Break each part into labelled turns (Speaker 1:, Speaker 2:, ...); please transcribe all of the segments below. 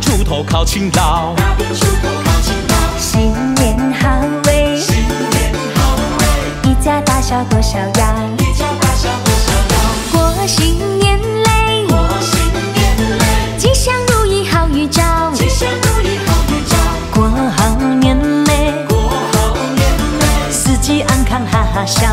Speaker 1: 出头靠勤劳，
Speaker 2: 出头靠勤劳。
Speaker 3: 新年好喂，
Speaker 2: 新年好喂。
Speaker 3: 一家大小多逍遥，
Speaker 2: 一家大小多逍遥。
Speaker 3: 过新年嘞，
Speaker 2: 过新年嘞。
Speaker 3: 吉祥如意好预兆，
Speaker 2: 吉祥如意好预兆。
Speaker 3: 过好年嘞，
Speaker 2: 过好年嘞。
Speaker 3: 四季安康哈哈笑。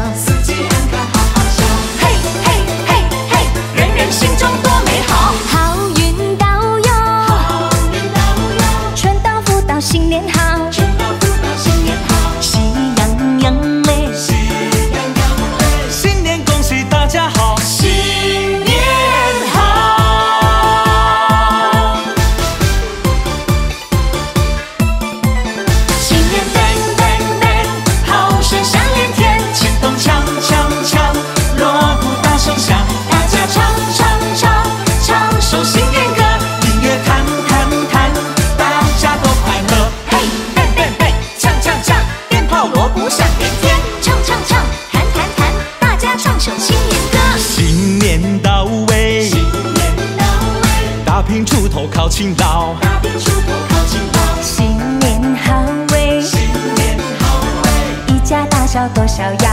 Speaker 1: 头靠
Speaker 2: 近老。
Speaker 3: 新年好喂，
Speaker 2: 新年好喂，
Speaker 3: 一家大小多
Speaker 2: 少要。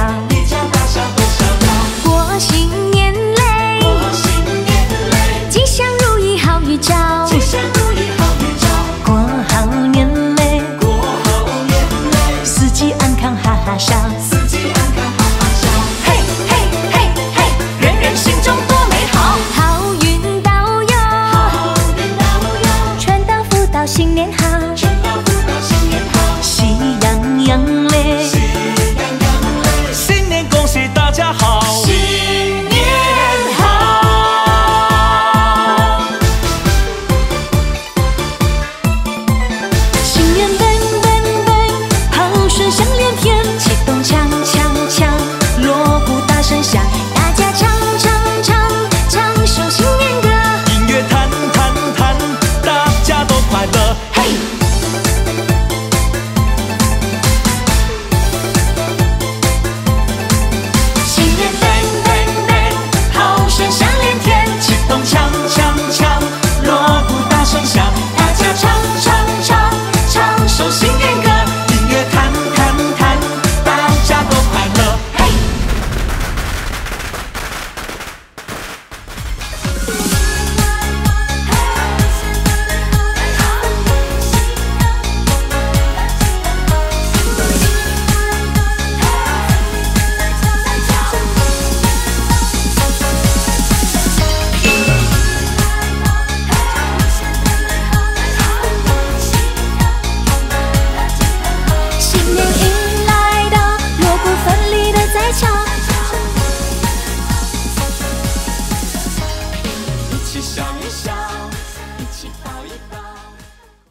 Speaker 2: sozinho.